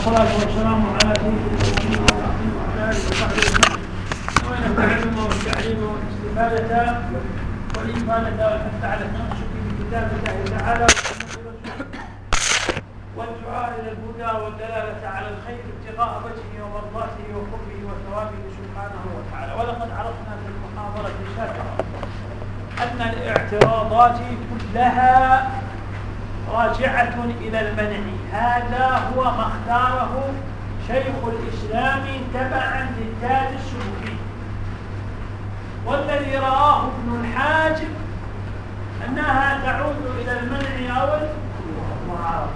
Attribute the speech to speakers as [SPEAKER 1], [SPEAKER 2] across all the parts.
[SPEAKER 1] والصلاة والسلام على سيدنا محمد وعلى آله وصحبه أجمعين. وإن التعلم والتعليم والاستفادة والإفادة والحث على التمسك بكتاب الله تعالى والدعاء إلى الهدى والدلالة على الخير ابتغاء وجهه ومرضاته وقربه وثوابه سبحانه وتعالى ولقد عرفنا في المحاضرة السابقة أن الاعتراضات كلها راجعة إلى المنع هذا هو ما اختاره شيخ الإسلام تبعا للتاج السلوكي والذي رآه ابن الحاجب أنها تعود إلى المنع أو المعارضة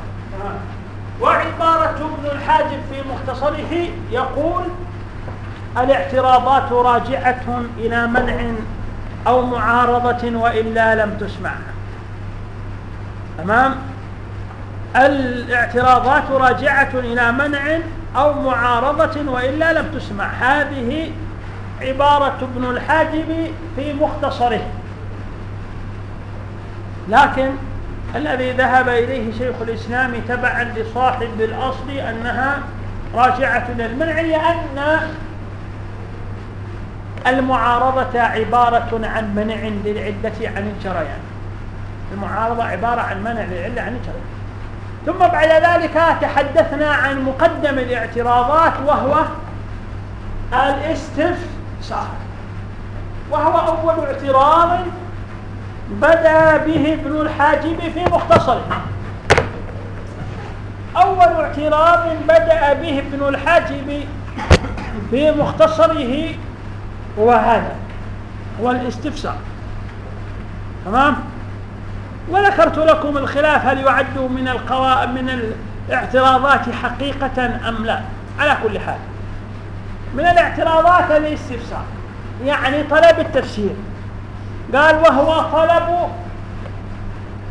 [SPEAKER 1] وعبارة ابن الحاجب في مختصره يقول الاعتراضات راجعة إلى منع أو معارضة وإلا لم تسمع تمام؟ الاعتراضات راجعة إلى منع أو معارضة وإلا لم تسمع. هذه عبارة ابن الحاجب في مختصره. لكن الذي ذهب إليه شيخ الإسلام تبعا لصاحب الأصل أنها راجعة إلى المنع لأن المعارضة عبارة عن منع للعلة عن الجريان. المعارضة عبارة عن منع للعلة عن الجريان ثم بعد ذلك تحدثنا عن مقدم الاعتراضات وهو الاستفسار. وهو أول اعتراض بدأ به ابن الحاجب في مختصره. أول اعتراض بدأ به ابن الحاجب في مختصره هو هذا هو الاستفسار. تمام؟ وذكرت لكم الخلاف هل يعد من القوا من الاعتراضات حقيقة أم لا. على كل حال. من الاعتراضات الاستفسار. يعني طلب التفسير. قال وهو طلب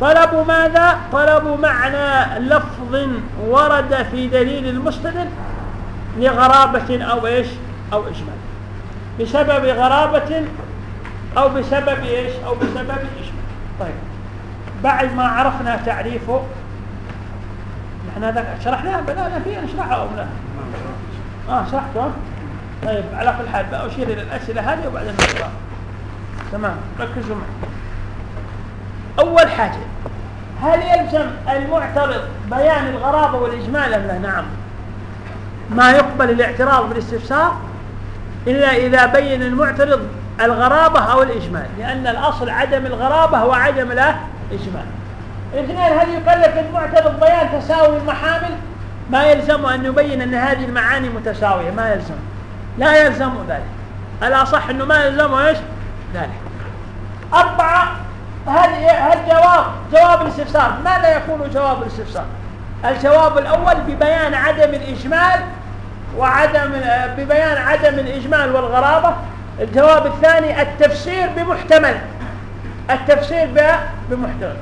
[SPEAKER 1] طلب ماذا؟ طلب معنى لفظ ورد في دليل المستدل لغرابة أو إيش؟ أو إجمال. بسبب غرابة أو بسبب إيش؟ أو بسبب إجمال. بعد ما عرفنا تعريفه نحن هذا شرحناه بدأنا فيه نشرحه أو لا؟ آه شرحته. طيب على كل حال بأشير إلى الأسئلة هذه وبعدين نقرأ تمام ركزوا معي. أول حاجة هل يلزم المعترض بيان الغرابة والإجمال أم لا؟ نعم. ما يقبل الاعتراض بالاستفسار إلا إذا بين المعترض الغرابة أو الإجمال لأن الأصل عدم الغرابة وعدم الإجمال الاثنين هل يكلف المعترض بيان تساوي المحامل؟ ما يلزم أن يبين أن هذه المعاني متساوية ما يلزم. لا يلزم ذلك. الأصح أنه ما يلزم إيش؟ ذلك. أربعة هل هل جواب جواب الاستفسار؟ ماذا يكون جواب الاستفسار؟ الجواب الأول ببيان عدم الإجمال وعدم ببيان عدم الإجمال والغرابة. الجواب الثاني التفسير بمحتمل. التفسير بمحتمل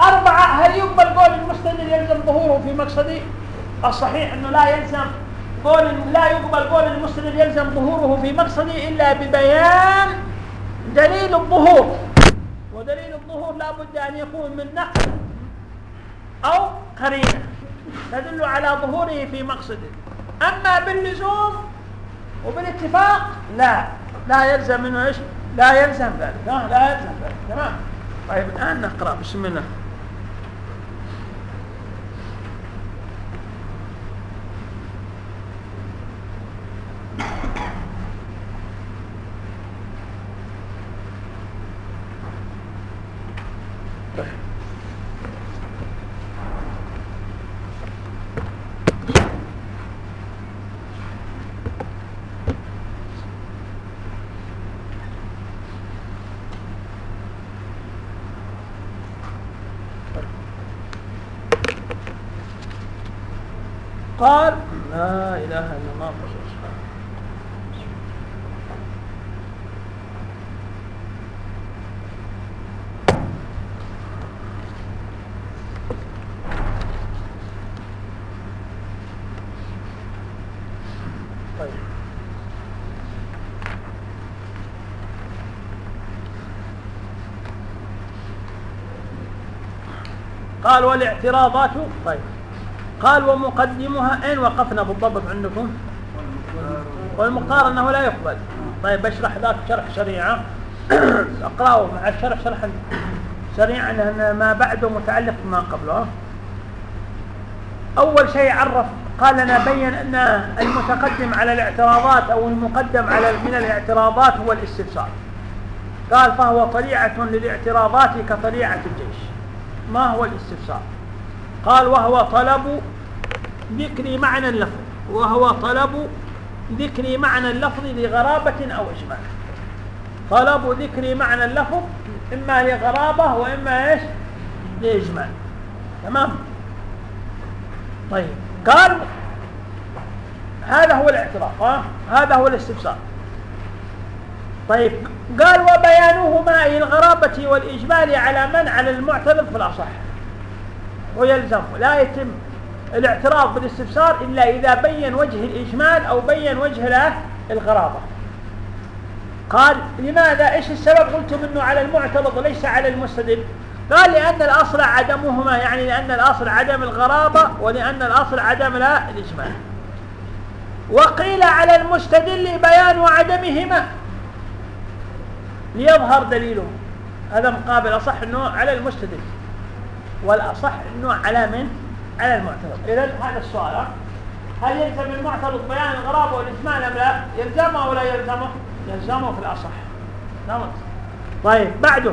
[SPEAKER 1] أربعة هل يقبل قول المستدل يلزم ظهوره في مقصدي الصحيح أنه لا يلزم قول لا يقبل قول المستدل يلزم ظهوره في مقصدي إلا ببيان دليل الظهور؟ ودليل الظهور لا بد أن يكون من نقل أو قرينة تدل على ظهوره في مقصده أما باللزوم وبالاتفاق لا لا يلزم منه إيش؟ لا يلزم ذلك. لا, يلزم ذلك. تمام. طيب الآن نقرأ. بسم الله. قال لا إله إلا الله. طيب. قال والاعتراضات طيب. قال ومقدمها أين وقفنا بالضبط عندكم. والمختار أنه لا يقبل. طيب بشرح ذاك شرح شريعة. أقرأه مع الشرح شرح سريعا لأن ما بعده متعلق بما قبله. أول شيء عرف قال لنا بين أن المتقدم على الاعتراضات أو المقدم على من الاعتراضات هو الاستفسار. قال فهو طليعة للاعتراضات كطليعة الجيش. ما هو الاستفسار؟ قال وهو طلب ذكر معنى اللفظ وهو طلب ذكر معنى اللفظ لغرابة أو إجمال طلب ذكر معنى اللفظ إما لغرابة وإما إيش؟ لإجمال تمام؟ طيب قال هذا هو الاعتراف ها؟ هذا هو الاستفسار. طيب قال وبيانهما أي الغرابة والإجمال على من؟ على المعترض في الأصح. ويلزم لا يتم. الاعتراض بالاستفسار إلا إذا بين وجه الإجمال أو بين وجه الغرابة. قال لماذا؟ إيش السبب؟ قلتم إنه على المعترض وليس على المستدل. قال لأن الأصل عدمهما يعني لأن الأصل عدم الغرابة ولأن الأصل عدم لا الإجمال. وقيل على المستدل بيان عدمهما. ليظهر دليله. هذا مقابل أصح إنه على المستدل. والأصح إنه على من؟ على المعترض. اذا هذا السؤال هل يلزم المعترض بيان الغرابه والاجمال أم لا؟ يلزمه ولا يلزمه؟ يلزمه في الأصح. نمط طيب بعده.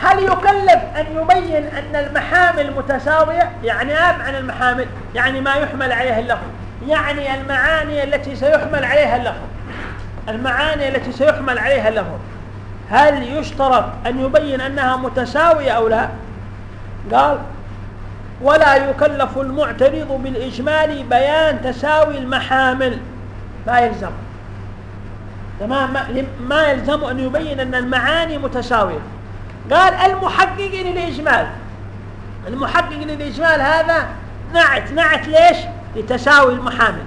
[SPEAKER 1] هل يكلف أن يبين أن المحامل متساوية؟ يعني ما معنى المحامل يعني ما يحمل عليها اللفظ. يعني المعاني التي سيحمل عليها اللفظ. المعاني التي سيحمل عليها اللفظ. هل يشترط أن يبين أنها متساوية أو لا؟ قال ولا يكلف المعترض بالإجمال بيان تساوي المحامل. لا يلزم. ما يلزم أن يبين أن المعاني متساوية. قال المحقق للإجمال. المحقق للإجمال هذا نعت نعت ليش؟ لتساوي المحامل.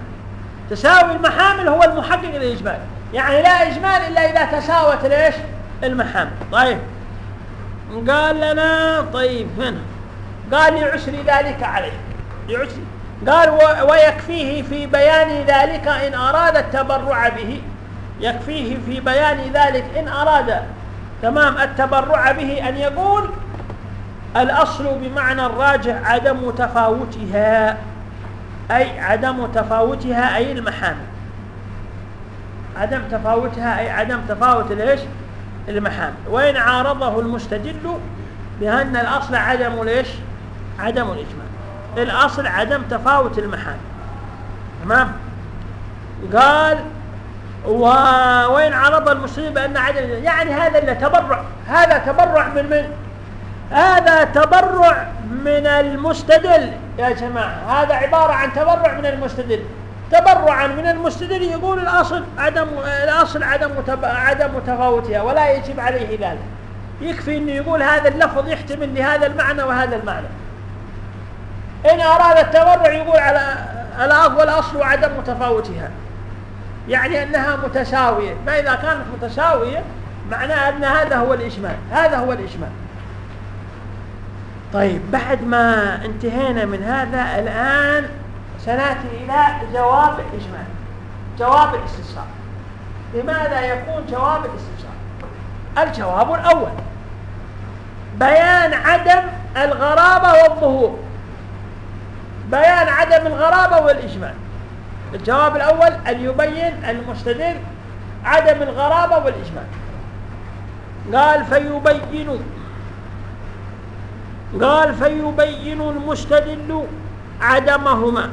[SPEAKER 1] تساوي المحامل هو المحقق للإجمال. يعني لا إجمال إلا إذا تساوت ليش؟ المحامل. طيب. قال لنا طيب هنا. قال لعسر ذلك عليه. لعسر. قال ويكفيه في بيان ذلك إن أراد التبرع به. يكفيه في بيان ذلك إن أراد تمام التبرع به أن يقول الأصل بمعنى الراجح عدم تفاوتها أي عدم تفاوتها أي المحامل عدم تفاوتها أي عدم تفاوت ليش؟ المحامل وإن عارضه المستدل بأن الأصل عدم ليش؟ عدم الإجمال الأصل عدم تفاوت المحامل تمام؟ قال وين عرض المسلمين بأن عدم يعني هذا اللي تبرع. هذا تبرع من من؟ هذا تبرع من المستدل. يا جماعة هذا عبارة عن تبرع من المستدل. تبرعا من المستدل يقول الأصل عدم الأصل عدم عدم تفاوتها ولا يجب عليه ذلك. يكفي إنه يقول هذا اللفظ يحتمل لهذا المعنى وهذا المعنى. إن أراد التبرع يقول على الأصل والأصل عدم تفاوتها يعني أنها متساوية. فإذا كانت متساوية معناه أن هذا هو الإجمال. هذا هو الإجمال. طيب بعد ما انتهينا من هذا الآن سنأتي إلى جواب الإجمال. جواب الاستفسار. لماذا يكون جواب الاستفسار؟ الجواب الأول بيان عدم الغرابة والظهور. بيان عدم الغرابة والإجمال. الجواب الأول أن يبين المستدل عدم الغرابة والإجمال. قال فيبين قال فيبين المستدل عدمهما.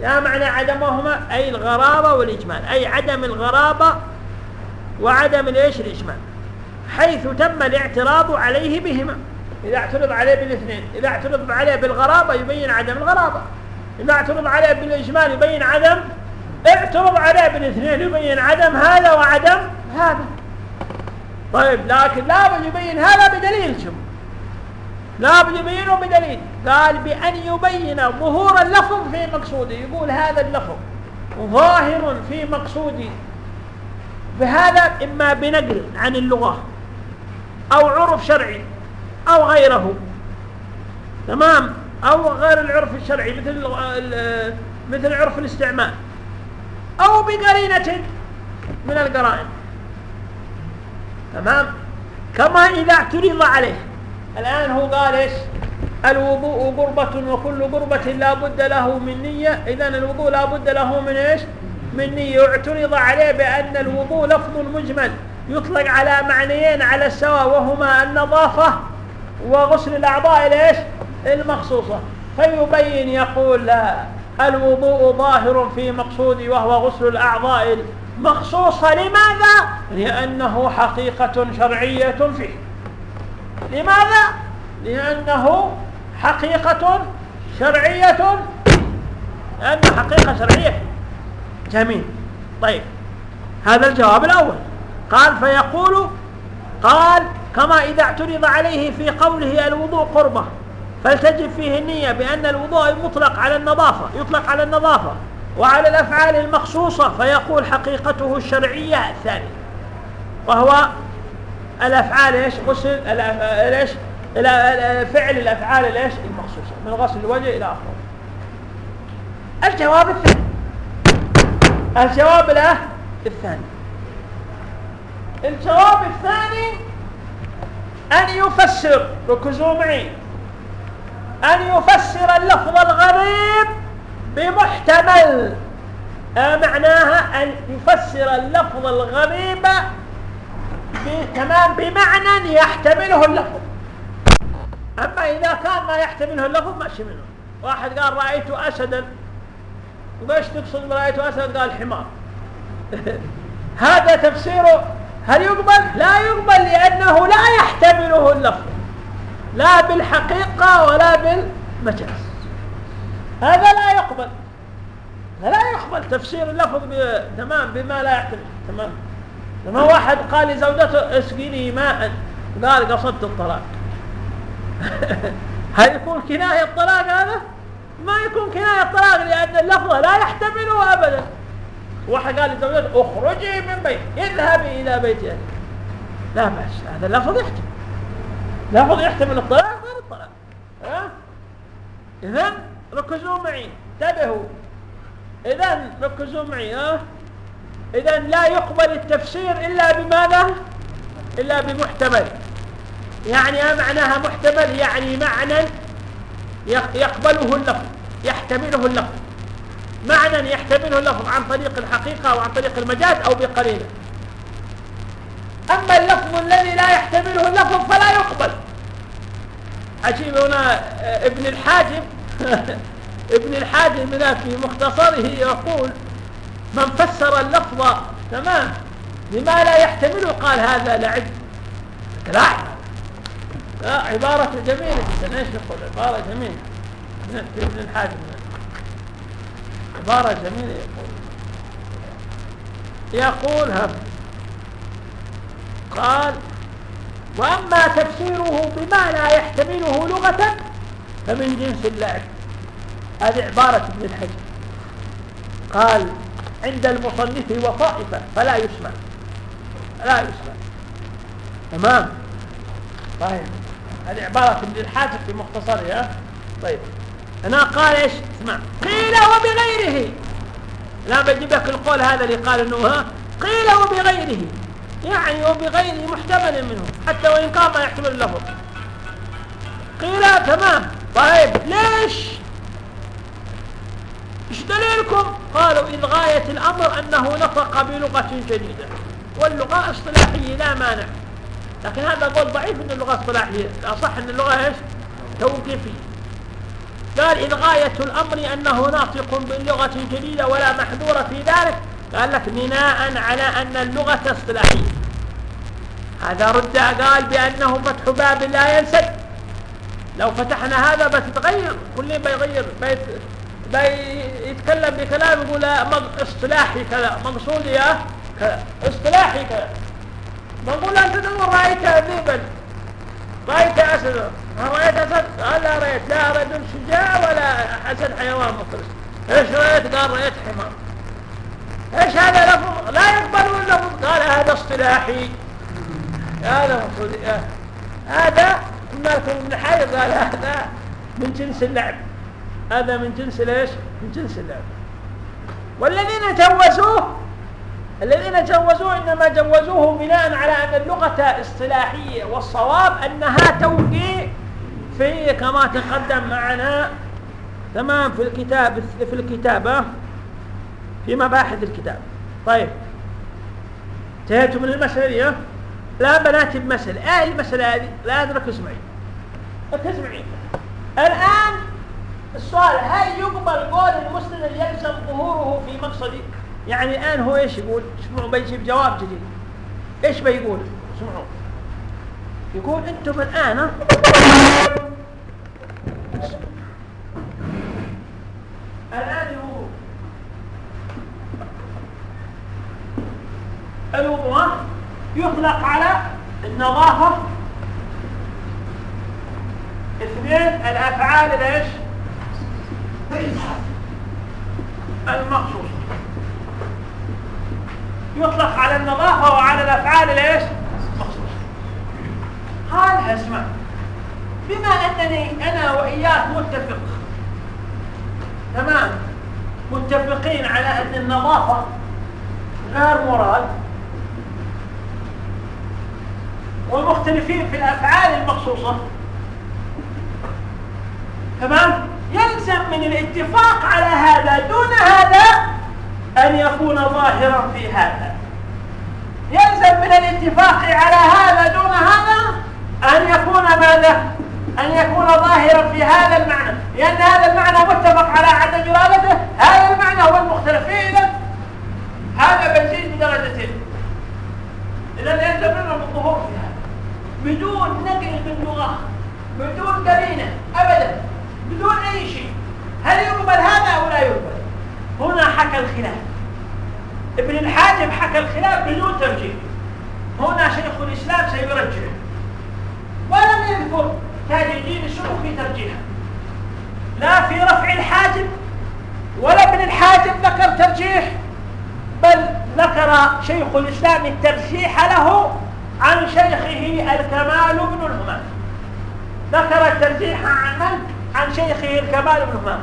[SPEAKER 1] لا معنى عدمهما أي الغرابة والإجمال أي عدم الغرابة وعدم الإيش الإجمال. حيث تم الاعتراض عليه بهما. إذا اعترض عليه بالاثنين إذا اعترض عليه بالغرابة يبين عدم الغرابة إذا اعترض عليه بالإجمال يبين عدم اعترض عليه بالاثنين يبين عدم هذا وعدم هذا. طيب لكن لابد يبين هذا بدليل شوف. لابد يبينه بدليل. قال بأن يبين ظهور اللفظ في مقصوده. يقول هذا اللفظ ظاهر في مقصودي بهذا إما بنقل عن اللغة أو عرف شرعي. أو غيره. تمام؟ أو غير العرف الشرعي مثل مثل عرف الاستعمال. أو بقرينة من القرائن. تمام؟ كما إذا اعترض عليه. الآن هو قال إيش؟ الوضوء قربة وكل قربة لا بد له من نية. إذا الوضوء لا بد له من إيش؟ من نية. واعترض عليه بأن الوضوء لفظ مجمل. يطلق على معنيين على السواء وهما النظافة وغسل الأعضاء ليش المخصوصة. فيبين يقول لا الوضوء ظاهر في مقصودي وهو غسل الأعضاء المخصوصة. لماذا؟ لأنه حقيقة شرعية فيه. لماذا؟ لأنه حقيقة شرعية لأنه حقيقة شرعية. جميل. طيب هذا الجواب الأول. قال فيقول قال كما إذا اعترض عليه في قوله الوضوء قربة فلتجب فيه النية بأن الوضوء مطلق على النظافة يطلق على النظافة وعلى الأفعال المخصوصة فيقول حقيقته الشرعية الثانية وهو الأفعال إيش؟ غسل إيش؟ فعل الأفعال الإيش؟ المخصوصة من غسل الوجه إلى آخره. الجواب الثاني الجواب الثاني. الجواب الثاني أن يفسر ركزوا معي أن يفسر اللفظ الغريب بمحتمل. معناها أن يفسر اللفظ الغريب تمام بمعنى يحتمله اللفظ. أما إذا كان ما يحتمله اللفظ ماشي منه. واحد قال رأيت أسدا وإيش تقصد برأيت أسد؟ قال حمار. هذا تفسيره هل يقبل؟ لا يقبل لأنه لا يحتمله اللفظ. لا بالحقيقة ولا بالمجاز. هذا لا يقبل. لا يقبل. تفسير اللفظ تمام بما لا يحتمل. تمام. لما واحد قال لزوجته اسقيني ماء قال قصدت الطلاق. هل يكون كناية الطلاق هذا؟ ما يكون كناية الطلاق لأن اللفظ لا يحتمله أبدا. واحد قال لزوجته اخرجي من بيت اذهبي إلى بيت أهلك لا بأس هذا اللفظ يحتمل. لفظ يحتمل الطلاق غير الطلاق ها؟ إذن ركزوا معي انتبهوا. إذن ركزوا معي ها؟ إذا لا يقبل التفسير إلا بماذا؟ إلا بمحتمل. يعني ما معناها محتمل؟ يعني معنى يقبله اللفظ يحتمله اللفظ. معنى يحتمله اللفظ عن طريق الحقيقة أو عن طريق المجاز أو بقرينه أما اللفظ الذي لا يحتمله اللفظ فلا يقبل. عجيب هنا آه، ابن الحاجب. ابن الحاجب هنا في مختصره يقول من فسر اللفظ تمام لما لا يحتمله قال هذا لعب. لا عبارة جميلة. إيش نقول عبارة جميلة. ابن الحاجب. عبارة جميلة يقول. يقول هم قال وأما تفسيره بما لا يحتمله لغة فمن جنس اللعب. هذه عبارة ابن الحجر. قال عند المصنف وطائفة فلا يسمع. لا يسمع. تمام؟ طيب. هذه عبارة ابن الحاجر في مختصرها طيب. هنا قال إيش؟ اسمع. قيل وبغيره. لا بجيب لك القول هذا اللي قال إنه ها؟ قيل وبغيره. يعني وبغير محتمل منه. حتى وإن كان ما يحتمل اللفظ قيل تمام. طيب ليش؟ إيش دليلكم؟ قالوا إذ غاية الأمر أنه نطق بلغة جديدة. واللغة اصطلاحية لا مانع. لكن هذا قول ضعيف أن اللغة اصطلاحية. الأصح أن اللغة إيش؟ توقيفية. قال إذ غاية الأمر أنه ناطق باللغة جديدة ولا محذور في ذلك قال لك بناء على أن اللغة اصطلاحية هذا رد قال بأنه فتح باب لا ينسد لو فتحنا هذا بتتغير كل ما يغير بيت بيتكلم بكلام يقول اصطلاحي كذا مقصودي يا اصطلاحي كذا. بقول أنت تقول رأيت ذيبا رأيت أسد. رايت اسد قال لا رايت لا رجل شجاع ولا اسد حيوان مخلص إيش رأيت؟ قال رأيت حمار. إيش هذا لفظ؟ لا يقبلون اللفظ قال هذا اصطلاحي. هذا مقصود هذا ما من حي قال هذا من جنس اللعب. هذا من جنس ليش من جنس اللعب. والذين جوزوه الذين جوزوه إنما جوزوه بناء على أن اللغة اصطلاحية والصواب أنها توقيف في كما تقدم معنا تمام في الكتاب في الكتابة في مباحث الكتاب. طيب. انتهيتوا من المسألة دي لا بناتي بمسألة إيه المسألة هذه. لا ركز معي ركز معي الآن السؤال هل يقبل قول المسلم يلزم ظهوره في مقصده؟ يعني الآن هو إيش يقول؟ اسمعوا بيجيب جواب جديد. إيش بيقول؟ اسمعوا. يقول أنتم الآن الآن يقول الوضوء يطلق على النظافة. اثنين الأفعال الايش المخصوصة. يطلق على النظافة وعلى الأفعال الايش قال اسمع بما أنني أنا وإياك متفق. تمام. متفقين على أن النظافة غير مراد. ومختلفين في الأفعال المخصوصة. تمام. يلزم من الاتفاق على هذا دون هذا أن يكون ظاهرا في هذا. يلزم من الاتفاق على هذا دون هذا أن يكون ماذا؟ أن يكون ظاهرا في هذا المعنى. لأن هذا المعنى متفق على عدم إرادته. هذا المعنى هو المختلف. فيه إذا هذا بنزيد بدرجتين إذا يلزم منه الظهور في هذا. بدون نقل من لغة بدون قرينة أبدا. بدون أي شيء. هل يقبل هذا أو لا يقبل؟ هنا حكى الخلاف. ابن الحاجب حكى الخلاف بدون ترجيح. هنا شيخ الإسلام سيرجح. ولم يذكر تاج الدين الشروق في ترجيحه. لا في رفع الحاجب ولا ابن الحاجب ذكر ترجيح بل ذكر شيخ الإسلام الترجيح له عن شيخه الكمال بن الهمام. ذكر الترجيح عن من؟ عن شيخه الكمال بن همام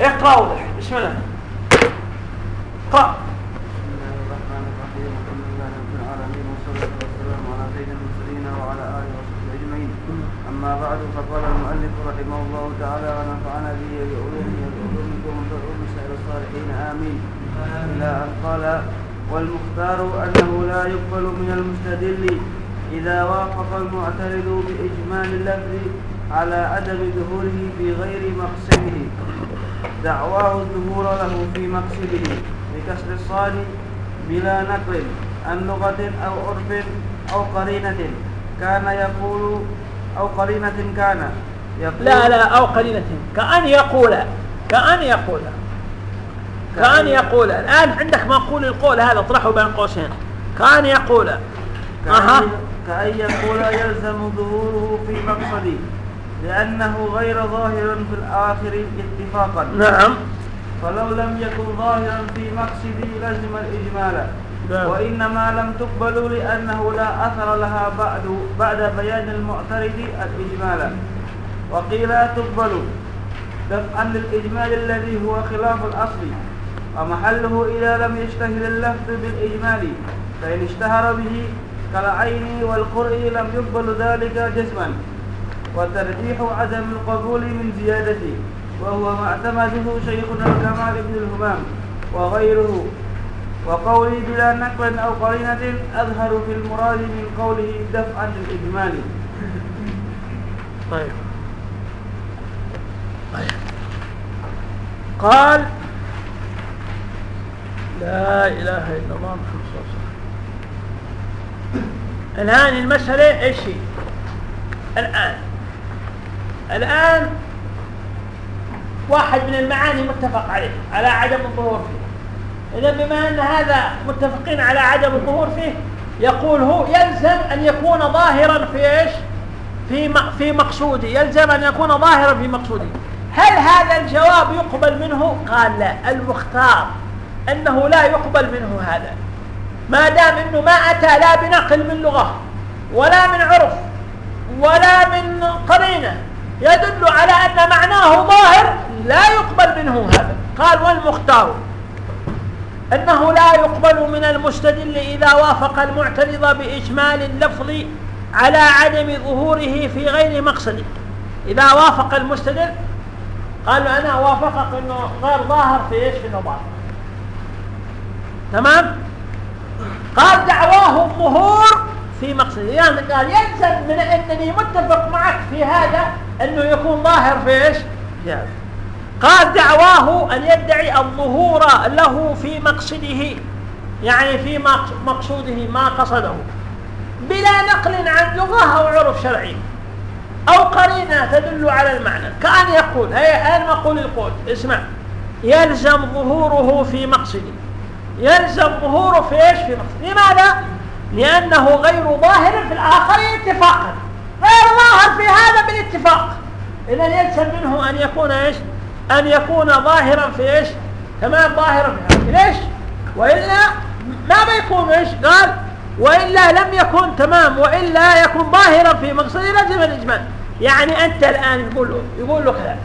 [SPEAKER 1] اقرأ وضح بسم الله. اقرأ.
[SPEAKER 2] أما بعد فقال المؤلف رحمه الله تعالى ونفعنا به بعلومه وبعلومكم وبعلوم سائر الصالحين آمين. إلى أن قال والمختار أنه لا يقبل من المستدل إذا وافق المعترض بإجمال اللفظ على عدم ظهوره في غير مقصده. دعواه الظهور له في مقصده بكسر الصاد بلا نقل عن لغة أو عرف أو قرينة. كان يقول أو قرينة كان
[SPEAKER 1] يقول لا لا أو قرينة. كأن يقول كأن يقول كأن يقول. الآن عندك مقول القول هذا اطرحه بين قوسين. كأن يقول.
[SPEAKER 2] كأن, كأن يقول يلزم ظهوره في مقصدي لأنه غير ظاهر في الآخر اتفاقا.
[SPEAKER 1] نعم.
[SPEAKER 2] فلو لم يكن ظاهرا في مقصدي لزم الإجمال. وإنما لم تقبل لأنه لا أثر لها بعد بعد بيان المعترض الإجمال وقيل تقبل دفعا للإجمال الذي هو خلاف الأصل. ومحله إذا لم يشتهر اللفظ بالإجمال. فإن اشتهر به كالعين والقرء لم يقبل ذلك جسما وترجيح عدم القبول من زيادته وهو ما اعتمده شيخنا الكمال بن الهمام. وغيره. وقولي بلا نقل أو قرينة أظهر في المراد من قوله دفعا للإجمال.
[SPEAKER 1] طيب. طيب. قال لا إله إلا الله محمد صلى الله عليه وسلم. الآن المسألة إيش هي؟ الآن. الآن واحد من المعاني متفق عليه على عدم الظهور فيه إذا بما أن هذا متفقين على عدم الظهور فيه يقول هو يلزم أن يكون ظاهرا في إيش؟ في في مقصودي يلزم أن يكون ظاهرا في مقصودي هل هذا الجواب يقبل منه؟ قال لا. المختار أنه لا يقبل منه هذا. ما دام أنه ما أتى لا بنقل من لغة ولا من عرف ولا من قرينة يدل على أن معناه ظاهر لا يقبل منه هذا. قال والمختار أنه لا يقبل من المستدل إذا وافق المعترض بإجمال اللفظ على عدم ظهوره في غير مقصده إذا وافق المستدل قال أنا وافقك أنه غير ظاهر في إيش؟ في النظام تمام؟ قال دعواه الظهور في مقصده يعني قال يلزم من أنني متفق معك في هذا أنه يكون ظاهر في إيش؟ في هذا. قال دعواه أن يدعي الظهور له في مقصده يعني في مقصوده ما قصده. بلا نقل عن لغة أو عرف شرعي أو قرينة تدل على المعنى. كأن يقول هي أين نقول القول اسمع. يلزم ظهوره في مقصده. يلزم ظهوره في إيش؟ في مقصده. لماذا؟ لأنه غير ظاهر في الآخر اتفاقا. غير ظاهر في هذا بالاتفاق. إذا يلزم منه أن يكون إيش؟ أن يكون ظاهرا في إيش؟ تمام ظاهرا في هذا ليش؟ وإلا ما بيكون إيش؟ قال وإلا لم يكن تمام وإلا يكون ظاهرا في مقصد لازم الإجمال يعني أنت الآن يقول له يقول له كذا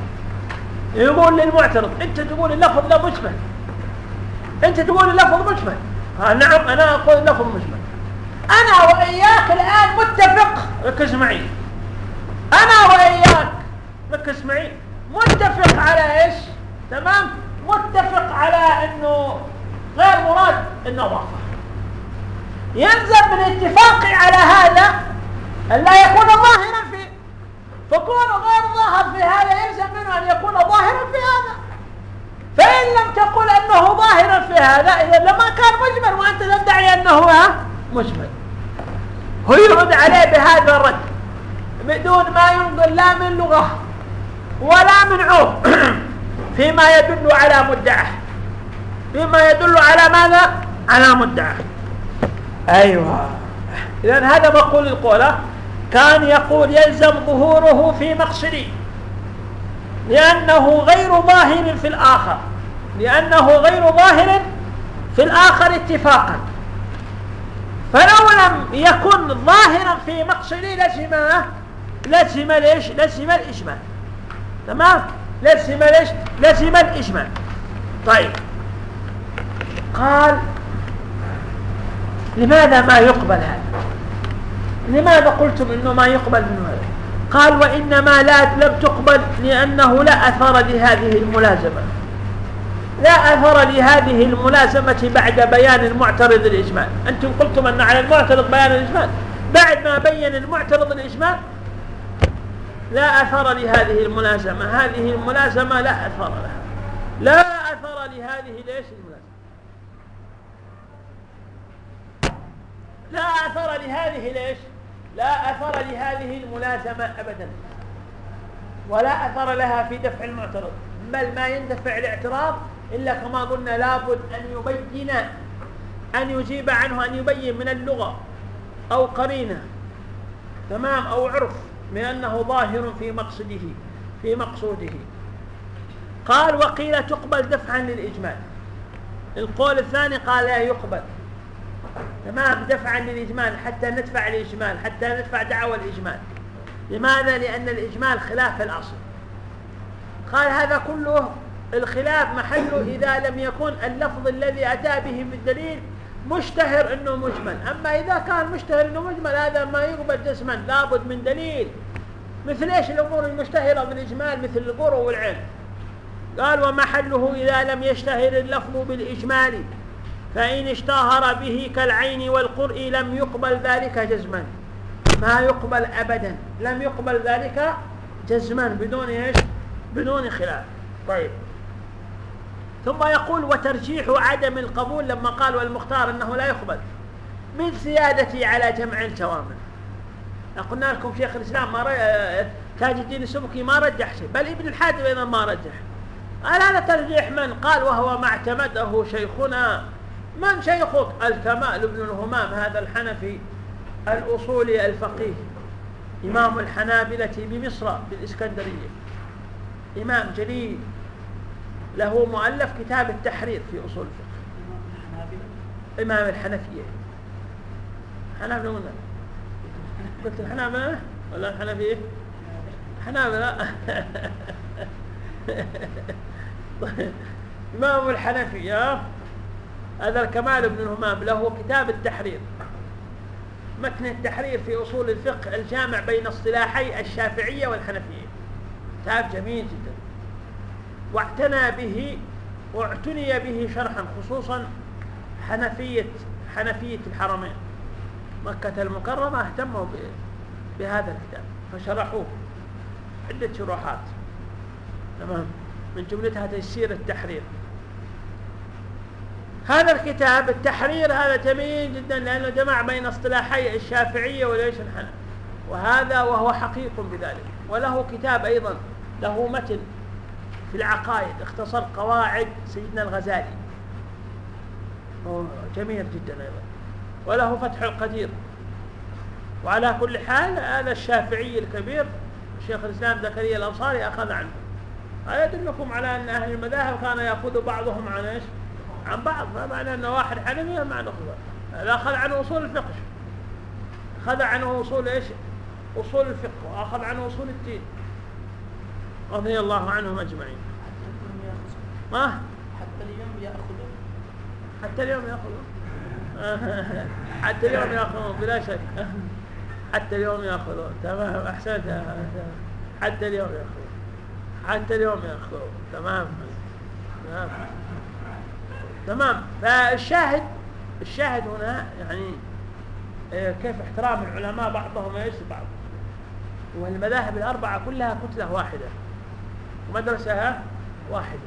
[SPEAKER 1] يقول للمعترض أنت تقول اللفظ ده مجمل أنت تقول اللفظ مجمل آه نعم أنا أقول اللفظ مجمل أنا وإياك الآن متفق. ركز معي. أنا وإياك. ركز معي. متفق على إيش؟ تمام؟ متفق على إنه غير مراد النظافه يلزم من اتفاقي على هذا أن لا يكون ظاهرا فيه فكون غير ظاهر في هذا يلزم منه أن يكون ظاهرا في هذا. فإن لم تقل أنه ظاهرا في هذا اذا لما كان مجمل وأنت تدعي أنه مجمل. هو يرد عليه بهذا الرد بدون ما ينقل لا من لغة. ولا منعوه فيما يدل على مدعه. فيما يدل على ماذا؟ على مدعه. أيوه. اذا هذا مقول القولة كان يقول يلزم ظهوره في مقصدي. لأنه غير ظاهر في الآخر. لأنه غير ظاهر في الآخر اتفاقا. فلو لم يكن ظاهرا في مقصدي لزم لزم ليش؟ لزم الإجمال. تمام؟ لازم ليش؟ لازم الإجمال. طيب. قال لماذا ما يقبل هذا؟ لماذا قلتم إنه ما يقبل منه هذا؟ قال وإنما لا لم تقبل لأنه لا أثر لهذه الملازمة. لا أثر لهذه الملازمة بعد بيان المعترض الاجمال أنتم قلتم أن على المعترض بيان الإجمال. بعد ما بين المعترض الاجمال لا أثر لهذه الملازمة. هذه الملازمة لا أثر لها. لا أثر لهذه ليش الملازمة؟ لا أثر لهذه ليش؟ لا أثر لهذه الملازمة أبدا. ولا أثر لها في دفع المعترض. بل ما يندفع الاعتراض إلا كما قلنا لابد أن يبين أن يجيب عنه أن يبين من اللغة أو قرينة تمام أو عرف. من أنه ظاهر في مقصده في مقصوده. قال وقيل تقبل دفعا للإجمال. القول الثاني قال لا يقبل. تمام دفعا للإجمال حتى ندفع الإجمال حتى ندفع دعوى الإجمال. لماذا؟ لأن الإجمال خلاف الأصل. قال هذا كله الخلاف محله إذا لم يكن اللفظ الذي أتى به بالدليل مشتهر انه مجمل. اما اذا كان مشتهر انه مجمل هذا ما يقبل جسما. لابد من دليل. مثل إيش الأمور المشتهرة بالإجمال؟ مثل القرء والعين قال ومحله إذا لم يشتهر اللفظ بالإجمال فإن اشتهر به كالعين والقرء لم يقبل ذلك جزما. ما يقبل ابدا. لم يقبل ذلك جزما بدون إيش؟ بدون خلاف. طيب. ثم يقول وترجيح عدم القبول لما قال والمختار أنه لا يقبل من زيادته على جمع الجوامع. قلنا لكم شيخ الإسلام ما تاج الدين السبكي ما رجح شيء بل ابن الحاجب أيضا ما رجح. قال هذا ترجيح من؟ قال وهو ما اعتمده شيخنا. من شيخك؟ الكمال بن الهمام هذا الحنفي الأصولي الفقيه إمام الحنابلة بمصر بالإسكندرية. إمام جليل. له مؤلف كتاب التحرير في أصول الفقه. إمام الحنفية. حنفية قلنا قلت الحنابلة؟ ولا الحنفية؟ حنابلة. إمام الحنفي هذا الكمال بن الهمام له كتاب التحرير. متن التحرير في أصول الفقه الجامع بين اصطلاحي الشافعية والحنفية. كتاب جميل جدا. واعتنى به واعتني به شرحا خصوصا حنفية حنفية الحرمين. مكة المكرمة اهتموا بهذا الكتاب فشرحوه. عدة شروحات. تمام من جملتها تيسير التحرير. هذا الكتاب التحرير هذا جميل جدا لأنه جمع بين اصطلاحي الشافعية وليش الحنف وهذا وهو حقيق بذلك. وله كتاب أيضا له متن في العقائد اختصر قواعد سيدنا الغزالي. جميل جدا أيضا. وله فتح القدير. وعلى كل حال هذا الشافعي الكبير شيخ الإسلام زكريا الأنصاري أخذ عنه. هذا يدلكم على أن أهل المذاهب كان يأخذ بعضهم عن إيش؟ عن بعض. فمعنى أن واحد حنفي معنى أخذ هذا أخذ عن أصول الفقه. أخذ عنه أصول إيش؟ أصول الفقه وأخذ عنه أصول الدين. رضي الله عنهم أجمعين. ما؟
[SPEAKER 3] حتى اليوم يأخذون.
[SPEAKER 1] حتى اليوم يأخذون؟ حتى اليوم يأخذون بلا شك. حتى اليوم يأخذون. تمام أحسنت. حتى اليوم يأخذون. حتى اليوم يأخذون. تمام. تمام. تمام. فالشاهد الشاهد هنا يعني آه، كيف احترام العلماء بعضهم إيش بعض والمذاهب الأربعة كلها كتلة واحدة. ومدرسة واحدة.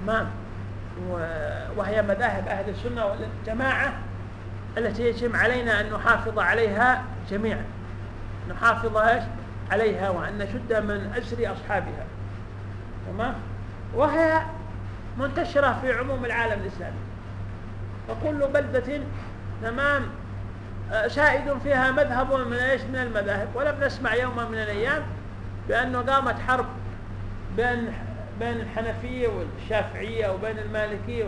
[SPEAKER 1] تمام؟ وهي مذاهب أهل السنة والجماعة التي يجب علينا أن نحافظ عليها جميعا. نحافظ عليها وأن نشد من أسر أصحابها. تمام؟ وهي منتشرة في عموم العالم الإسلامي. فكل بلدة تمام؟ سائد فيها مذهب من إيش؟ من المذاهب. ولم نسمع يوما من الأيام بأنه قامت حرب بين بين الحنفية والشافعية وبين المالكية.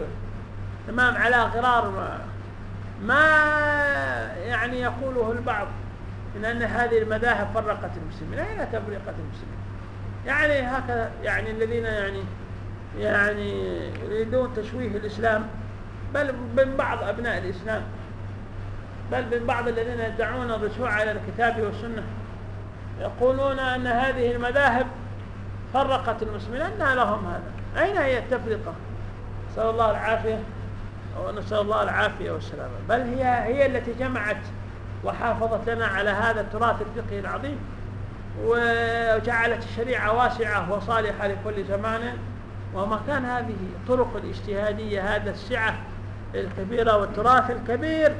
[SPEAKER 1] تمام على غرار ما, ما يعني يقوله البعض من أن هذه المذاهب فرقت المسلمين. أين تفرقة المسلمين؟ يعني هكذا يعني الذين يعني يعني يريدون تشويه الإسلام بل من بعض أبناء الإسلام بل من بعض الذين يدعون الرجوع على الكتاب والسنة يقولون أن هذه المذاهب فرقت المسلمين أنها لهم هذا. أين هي التفرقة؟ نسأل الله العافية. ونسأل الله العافية والسلامة. بل هي هي التي جمعت وحافظت لنا على هذا التراث الفقهي العظيم وجعلت الشريعة واسعة وصالحة لكل زمان. ومكان هذه طرق الاجتهادية هذا السعة الكبيرة والتراث الكبير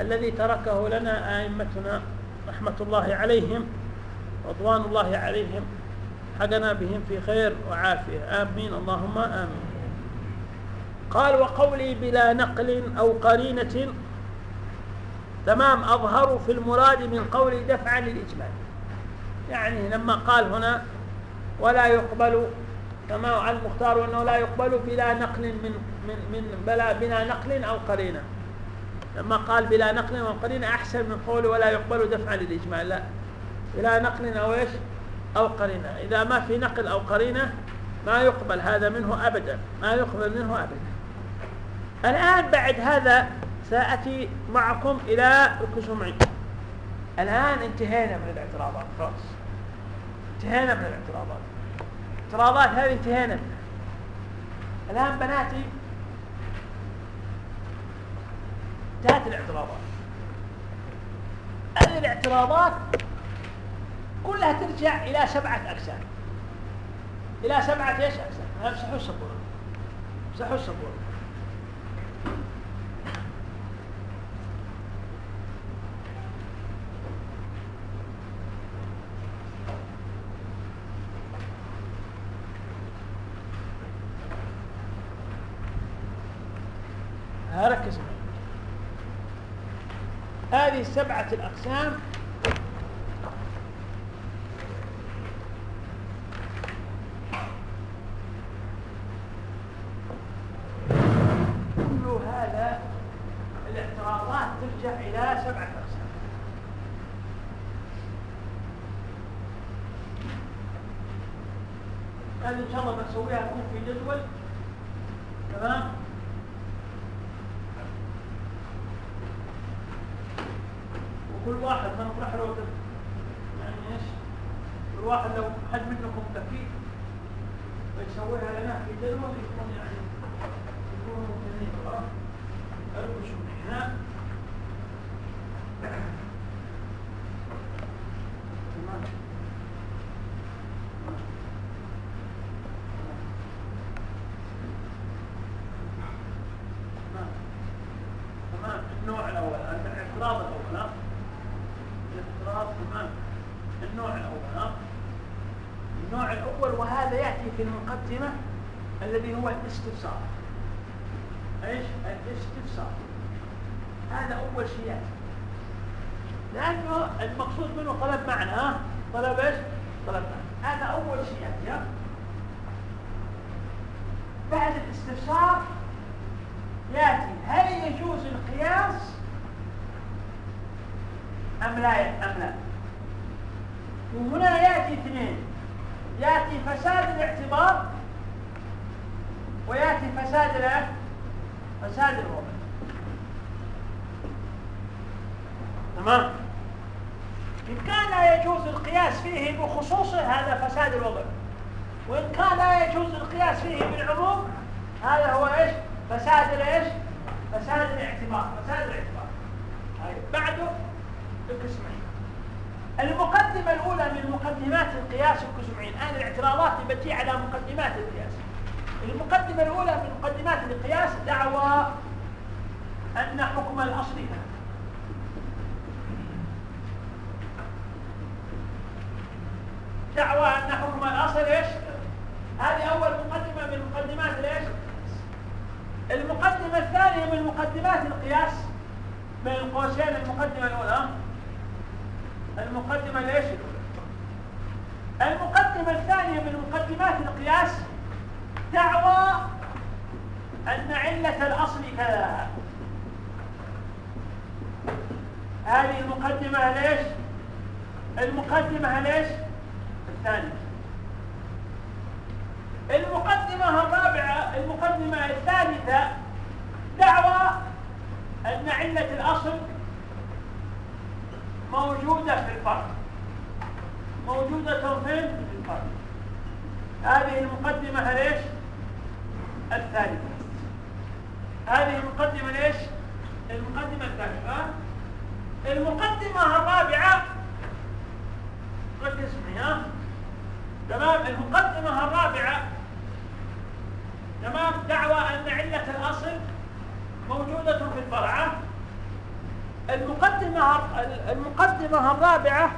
[SPEAKER 1] الذي تركه لنا أئمتنا رحمة الله عليهم رضوان الله عليهم حقنا بهم في خير وعافية. آمين. اللهم آمين. قال وقولي بلا نقل أو قرينة تمام أظهر في المراد من قول دفعا للإجمال. يعني لما قال هنا ولا يقبل كما المختار أنه لا يقبل بلا نقل من من من بلا بلا نقل أو قرينة. لما قال بلا نقل أو قرينة أحسن من قول ولا يقبل دفعا للإجمال. لا. بلا نقل أو إيش؟ أو قرينة. إذا ما في نقل أو قرينة ما يقبل هذا منه أبدا. ما يقبل منه أبدا. الآن بعد هذا سأتي معكم إلى الكسومعي الآن انتهينا من الاعتراضات. خلاص. انتهينا من الاعتراضات. الاعتراضات هذه انتهينا منها. الآن بناتي انتهت الاعتراضات. هذه الاعتراضات كلها ترجع إلى سبعة أقسام. إلى سبعة إيش أقسام؟ امسحوا السبورة. امسحوا السبورة ركز هذه سبعة الأقسام إلى سبعة أقسام هذه ان شاء الله بنسويها تكون في جدول تمام وكل واحد ما نطرح له يعني إيش كل واحد لو حد منكم ذكي ويسويها لنا في جدول يكون يعني يكون ممكنين خلاص أرجو هنا النوع الأول الاعتراض الأول الاعتراض تمام النوع الأول النوع الأول وهذا ياتي في المقدمه الذي هو الاستفسار. إيش؟ الاستفسار. هذا أول شيء. ياتي لأنه المقصود منه طلب معنى ها؟ طلب إيش؟ طلب معنى. هذا أول شيء ياتي بعد الاستفسار يأتي هل يجوز القياس؟ أم لا أم لا؟ وهنا يأتي اثنين ياتي فساد الاعتبار وياتي فساد الايه فساد الوضع تمام ان كان لا يجوز القياس فيه بخصوصه هذا فساد الوضع وان كان لا يجوز القياس فيه بالعموم هذا هو إيش فساد الايش فساد الاعتبار فساد الاعتبار طيب بعده القسمين المقدمة الأولى من مقدمات القياس القسمين الآن الاعتراضات تبتي على مقدمات القياس. المقدمة الأولى من مقدمات القياس دعوى أن حكم الأصل دعوى أن حكم الأصل إيش؟ هذه أول مقدمة من مقدمات الإيش؟ المقدمة الثانية من مقدمات القياس. بين قوسين المقدمة الأولى. المقدمة ليش؟ المقدمة الثانية من مقدمات القياس دعوى أن علة الأصل كذا. هذه المقدمة ليش؟ المقدمة ليش؟ الثانية. المقدمة الرابعة المقدمة الثالثة دعوى أن علة الأصل موجودة في الفرق موجودة فين؟ في الفرق هذه المقدمة ليش؟ الثالثة. هذه المقدمة ليش؟ المقدمة الثالثة. المقدمة الرابعة. ركز معي ها؟ تمام؟ المقدمة الرابعة. تمام؟ دعوى أن علة الأصل موجودة في الفرع. المقدمة المقدمة الرابعة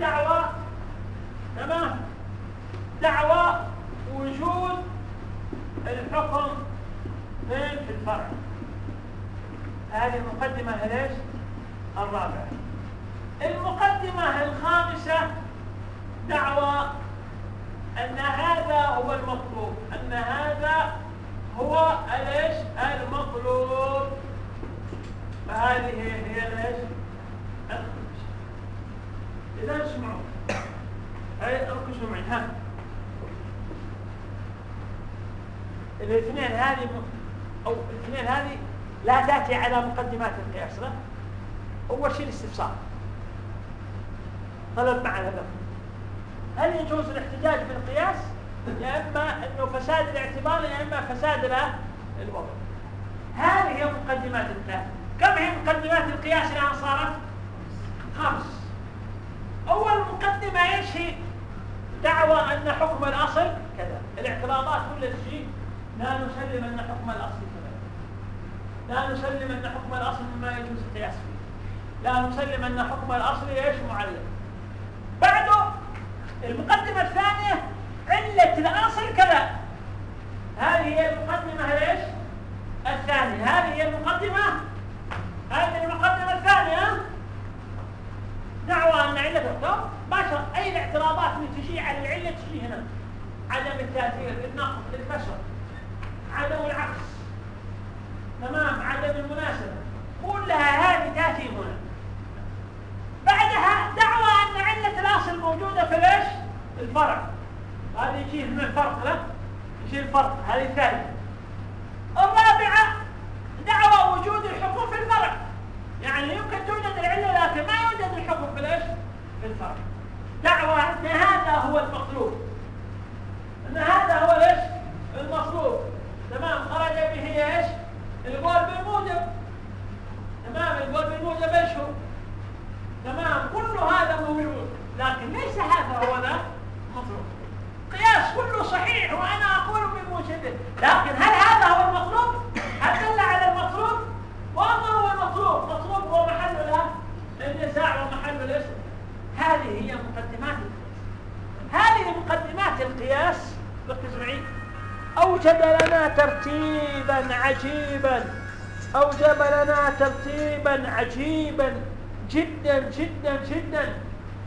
[SPEAKER 1] دعوى تمام؟ دعوى وجود الحكم في الفرع. هذه المقدمة ليش الرابعة. المقدمة الخامسة دعوى أن هذا هو المطلوب أن هذا هو الإيش؟ المطلوب. فهذه هي الايش إذا اسمعوا. هاي اركزوا معي ها. الاثنين هذه أو الاثنين هذه لا تأتي على مقدمات القياس لا أول شيء الاستفسار. طلب معنى له هل يجوز الاحتجاج بالقياس؟ يا إما إنه فساد الاعتبار يا إما فساد الوضع. هذه هي مقدمات القياس. كم هي مقدمات القياس الآن صارت؟ خمس. أول مقدمة إيش هي؟ دعوى أن حكم الأصل كذا. الاعتراضات كل شيء. لا نسلم أن حكم الأصل كذا. لا نسلم أن حكم الأصل مما يجوز القياس فيه. لا نسلم أن حكم الأصل إيش؟ معلم. بعده المقدمه الثانية علة الأصل كذا هذه هي المقدمة ليش الثانية هذه هي المقدمة هذه المقدمة الثانية دعوة أن علة باشا أي الاعتراضات اللي تجي على العلة تجي هنا عدم التأثير النقص الكسر عدم العكس تمام عدم المناسبة كلها هذه تأتي هنا بعدها دعوة أن علة الأصل موجودة في ليش الفرع يجي الفرق هذه الثانية الرابعة دعوى وجود الحكم في الفرع يعني يمكن توجد العلة لكن ما يوجد الحكم في الايش؟ في الفرع دعوى ان هذا هو المطلوب ان هذا هو إيش؟ المطلوب تمام خرج به إيش؟ القول بالموجب تمام القول بالموجب إيش هو؟ تمام كل هذا موجود لكن ليس هذا هو ذا مطلوب قياس كله صحيح وأنا أقول بموجبه لكن هل هذا هو المطلوب هل دل على المطلوب وما هو المطلوب مطلوب هو محل له النزاع ومحل الاسم هذه هي مقدمات هذه مقدمات القياس ركز معي اوجد لنا ترتيبا عجيبا اوجب لنا ترتيبا عجيبا جدا جدا جدا.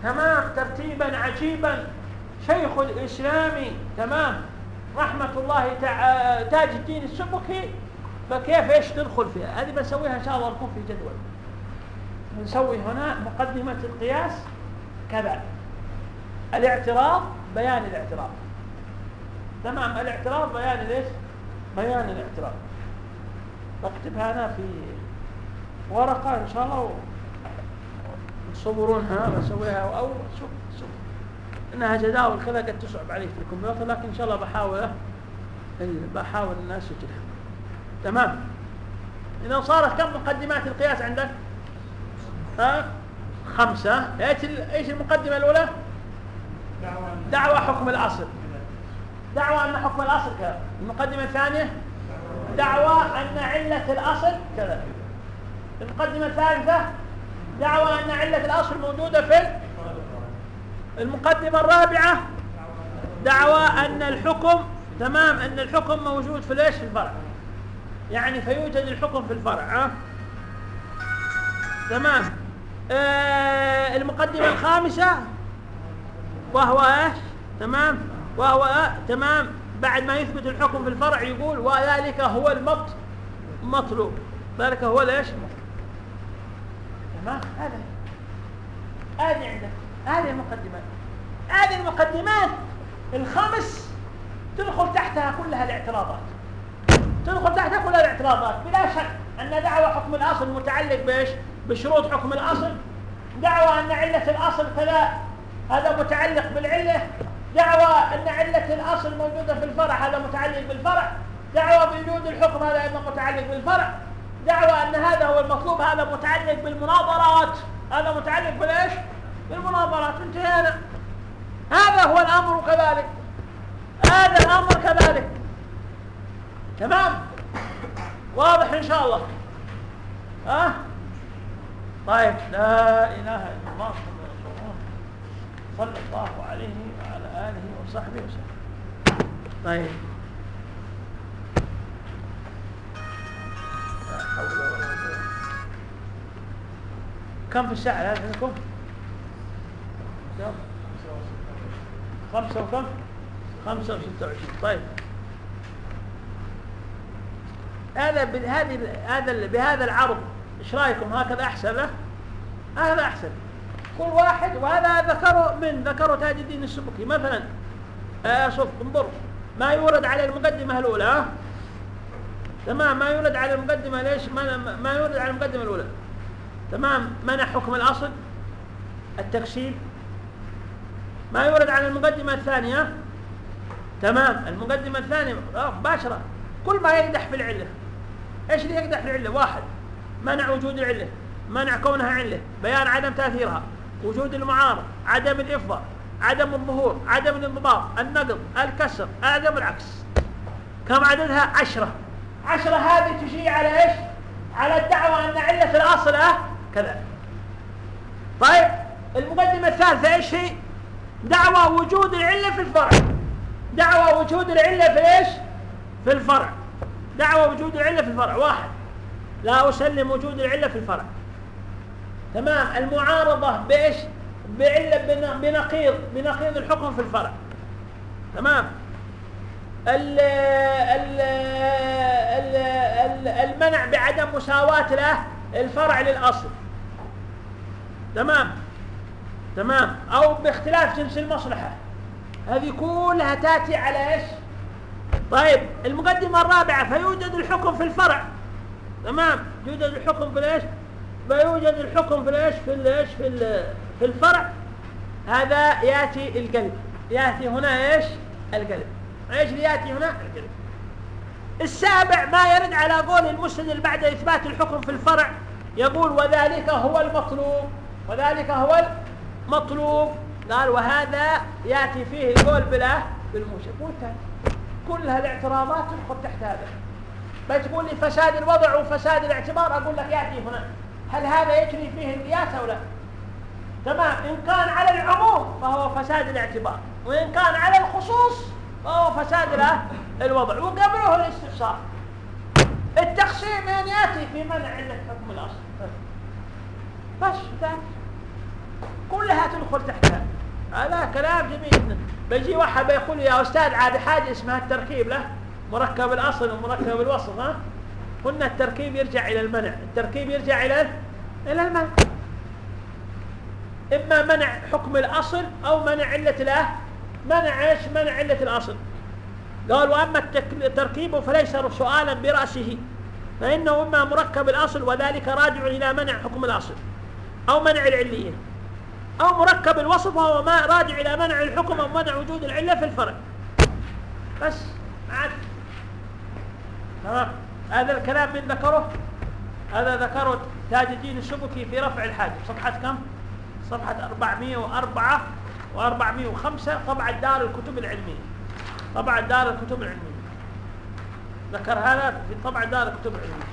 [SPEAKER 1] تمام. ترتيبا عجيبا. شيخ الإسلام تمام. رحمة الله تاج الدين السبكي. فكيف إيش تدخل فيها؟ هذه بنسويها إن شاء الله نكون في جدول. نسوي هنا مقدمة القياس كذا. الاعتراض بيان الاعتراض. تمام. الاعتراض بيان ليش؟ بيان الاعتراض. بكتبها أنا في ورقة إن شاء الله. تصورونها بسويها أو شوف شوف. إنها جداول كذا قد تصعب عليك في الكمبيوتر لكن إن شاء الله بحاول بحاول الناس يجدها. تمام؟ إذا صارت كم مقدمات القياس عندك؟ ها؟ خمسة. إيش المقدمة الأولى؟ دعوة حكم الأصل. دعوة أن حكم الأصل كذا. المقدمة الثانية؟ دعوة أن علة الأصل كذا. المقدمة الثالثة؟ دعوى أن علة الأصل موجودة في المقدمة الرابعة. دعوى أن الحكم تمام أن الحكم موجود في ليش؟ في الفرع. يعني فيوجد الحكم في الفرع ها؟ تمام. آه المقدمة الخامسة وهو إيش؟ تمام. وهو آه تمام. بعد ما يثبت الحكم في الفرع يقول وذلك هو المط مطلوب. ذلك هو ليش؟ تمام هذا؟ هذه عندك. هذه المقدمات. هذه المقدمات الخمس تدخل تحتها كلها الاعتراضات. تدخل تحتها كلها الاعتراضات بلا شك أن دعوى حكم الأصل متعلق بإيش؟ بشروط حكم الأصل. دعوى أن علة الأصل كذا هذا متعلق بالعلة. دعوى أن علة الأصل موجودة في الفرع هذا متعلق بالفرع. دعوى بوجود الحكم هذا أيضا متعلق بالفرع. دعوى أن هذا هو المطلوب هذا متعلق بالمناظرات. هذا متعلق بالإيش؟ بالمناظرات. انتهينا. هذا هو الأمر كذلك. هذا الأمر كذلك. تمام؟ واضح إن شاء الله. ها؟ أه؟ طيب لا إله إلا الله. صلى الله عليه وعلى آله وصحبه وسلم. طيب. كم في الساعة هذا عندكم؟ خمسة وكم؟ خمسة وستة وعشرين طيب هذا بهذه هذا بهذا العرض إيش رأيكم هكذا أحسن له؟ هذا أحسن كل واحد وهذا ذكره من ذكره تاج الدين السبكي مثلا آه شوف انظر ما يورد على المقدمة الأولى تمام ما يورد على المقدمة ليش؟ ما, ما يورد على المقدمة الأولى. تمام منع حكم الأصل؟ التقسيم ما يورد على المقدمة الثانية؟ تمام المقدمة الثانية مباشرة. كل ما يقدح في العلة. إيش اللي يقدح في العلة؟ واحد منع وجود العلة منع كونها علة بيان عدم تأثيرها وجود المعارض عدم الإفضاء عدم الظهور عدم الانضباط النقض الكسر عدم العكس. كم عددها؟ عشرة. عشرة هذه تجي على إيش؟ على الدعوة أن علة الأصل آه كذا. طيب المقدمة الثالثة إيش هي؟ دعوة وجود العلة في الفرع. دعوة وجود العلة في إيش؟ في الفرع. دعوة وجود العلة في الفرع. واحد. لا أسلم وجود العلة في الفرع. تمام. المعارضة بإيش؟ بعلة بنقيض. بنقيض الحكم في الفرع. تمام. ال ال ال المنع بعدم مساواة له الفرع للأصل. تمام؟ تمام؟ أو باختلاف جنس المصلحة. هذه كلها تأتي على إيش؟ طيب المقدمة الرابعة فيوجد الحكم في الفرع. تمام؟ يوجد الحكم في الإيش؟ فيوجد الحكم في الإيش؟ في الايش في في الفرع. هذا يأتي القلب. يأتي هنا إيش؟ القلب. إيش اللي ياتي هنا. السابع ما يرد على قول المستدل بعد إثبات الحكم في الفرع. يقول وذلك هو المطلوب. وذلك هو المطلوب. قال وهذا يأتي فيه القول بلا بالموجب وانتهى كل هالاعتراضات تدخل تحت هذا بتقول لي فساد الوضع وفساد الاعتبار أقول لك يأتي هنا. هل هذا يجري فيه القياس أو لا؟ تمام. إن كان على العموم فهو فساد الاعتبار. وإن كان على الخصوص فهو فساد له؟ الوضع. وقبله الاستفسار. التقسيم يعني يأتي في منع عله حكم الاصل بس انتهى كلها تدخل تحتها. هذا كلام جميل. بيجي واحد بيقول يا أستاذ عاد حاجة اسمها التركيب له. مركب الأصل ومركب الوسط ها؟ قلنا التركيب يرجع إلى المنع. التركيب يرجع إلى إلى المنع. إما منع حكم الأصل أو منع علة اله منع إيش؟ منع عله الأصل. قال وأما التركيب فليس سؤالا برأسه فإنه إما مركب الأصل وذلك راجع إلى منع حكم الأصل أو منع العلية أو مركب الوصف وهو ما راجع إلى منع الحكم أو منع وجود العلة في الفرع. بس عاد. تمام. هذا الكلام من ذكره؟ هذا ذكره تاج الدين السبكي في رفع الحاجب. صفحة كم؟ صفحة 404 و405 طبعة دار الكتب العلمية. طبعة دار الكتب العلمية. ذكر هذا في طبعة دار الكتب العلمية.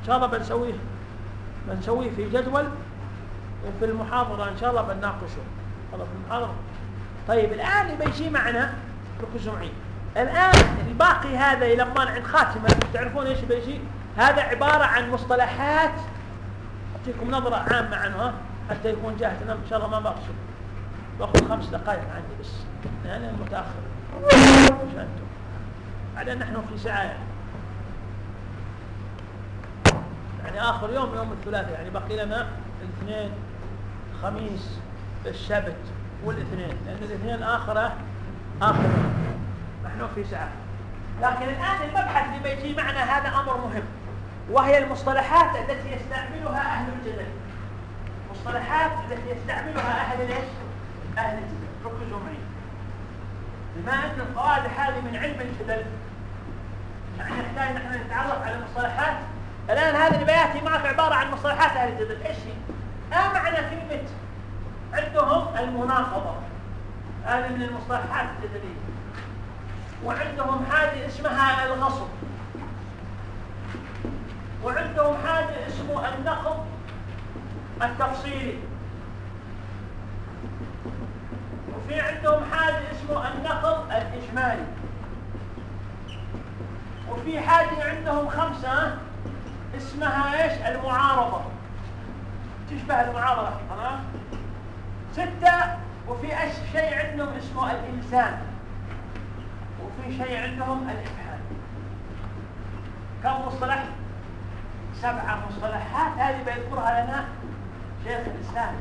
[SPEAKER 1] إن شاء الله بنسويه بنسويه في جدول وفي المحاضرة. إن شاء الله بنناقشه. خلاص في المحاضرة. طيب الآن بيجي معنا ركزوا معي الآن الباقي هذا لما عند خاتمة. تعرفون إيش بيجي هذا عبارة عن مصطلحات. أعطيكم نظرة عامة عنها ها؟ حتى يكون جاهز إن شاء الله ما بقصد باخذ خمس دقائق عندي بس. أنا متأخر. مش أنتم؟ بعدين نحن في ساعة. يعني. آخر يوم يوم الثلاثاء يعني بقي لنا الاثنين خميس السبت والاثنين. لأن الاثنين آخرة آخر نحن في ساعة. لكن الآن المبحث اللي بيجي معنا هذا أمر مهم وهي المصطلحات التي يستعملها أهل الجدل مصطلحات التي يستعملها أهل ليش؟ أهل ركزوا معي بما أن القواعد هذه من علم الجدل. يعني نحتاج نحن نتعرف على المصطلحات الآن هذا اللي بيأتي معك عبارة عن مصطلحات أهل الجدل. إيش هي؟ ما معنى كلمة؟ عندهم المناقضة هذه من المصطلحات الجدلية. وعندهم حاجة اسمها الغصب. وعندهم حاجة اسمه النقض التفصيلي. وفي عندهم حاجة اسمه النقض الإجمالي. وفي حاجة عندهم خمسة اسمها إيش؟ المعارضة. تشبه المعارضة تمام ستة وفي شيء عندهم اسمه الإلزام وفي شيء عندهم الإبحام كم مصطلح؟ سبعة مصطلحات. هذه بيذكرها لنا شيخ الإسلام.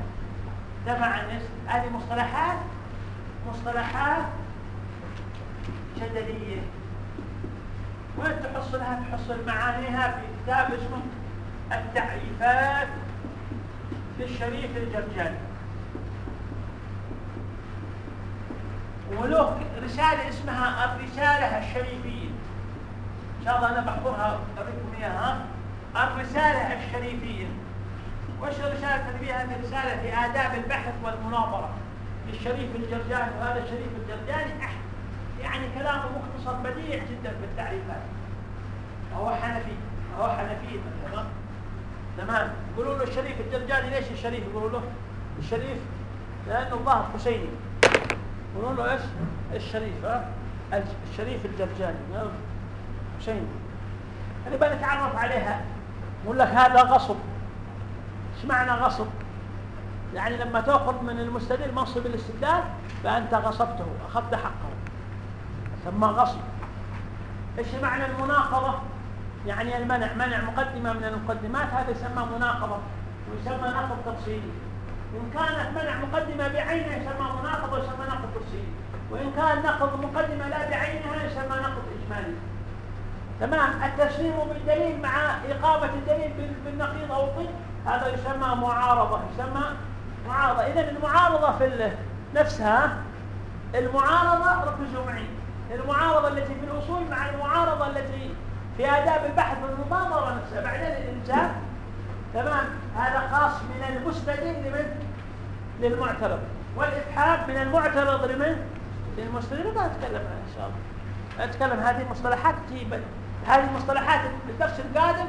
[SPEAKER 1] جمع الناس هذه مصطلحات مصطلحات جدلية. وين تحصلها؟ تحصل معانيها في كتاب اسمه التعريفات للشريف الجرجاني. وله رسالة اسمها الرسالة الشريفية. إن شاء الله أنا بحضرها أريكم إياها. الرسالة الشريفية. وش الرسالة اللي فيها؟ هذه الرسالة في آداب البحث والمناظرة. للشريف الجرجاني وهذا الشريف الجرجاني يعني كلامه مختصر بديع جدا في التعريفات هو حنفي هو حنفي تمام؟ يقولوا له الشريف الجرجاني ليش الشريف يقولوا له؟ الشريف لأنه الظاهر حسيني. يقولوا له إيش؟ الشريف ها؟ الشريف الجرجاني حسيني. يعني بنتعرف عليها. يقول لك هذا غصب. إيش معنى غصب؟ يعني لما تأخذ من المستدل منصب الاستدلال فأنت غصبته أخذت حقه. ثم غصب. إيش معنى المناقضة؟ يعني المنع منع مقدمة من المقدمات هذا يسمى مناقضة ويسمى نقض تفصيلي. وإن كانت منع مقدمة بعينها يسمى مناقضة ويسمى نقض تفصيلي. وإن كان نقض مقدمة لا بعينها يسمى نقض إجمالي. هذه تمام؟ التسليم بالدليل مع إقامة الدليل بالنقيض أو الضد هذا يسمى معارضة يسمى معارضة إذا المعارضة في نفسها المعارضة ركزوا معي المعارضة التي في الأصول مع المعارضة التي في آداب البحث والمناظرة نفسها. بعدين الإلزام تمام هذا خاص من المستدل لمن؟ للمعترض. والإبحاث من المعترض لمن؟ للمستدل ما أتكلم عنها إن شاء الله. أتكلم هذه المصطلحات هذه المصطلحات الدرس القادم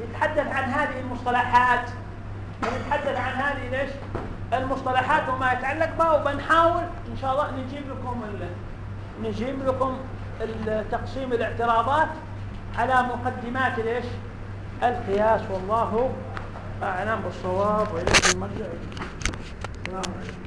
[SPEAKER 1] يتحدث عن هذه المصطلحات. ونتحدث عن هذه ليش؟ المصطلحات وما يتعلق بها وبنحاول إن شاء الله نجيب لكم نجيب لكم تقسيم الاعتراضات على مقدمات ليش؟ القياس والله أعلم بالصواب وإليه المرجع. السلام عليكم.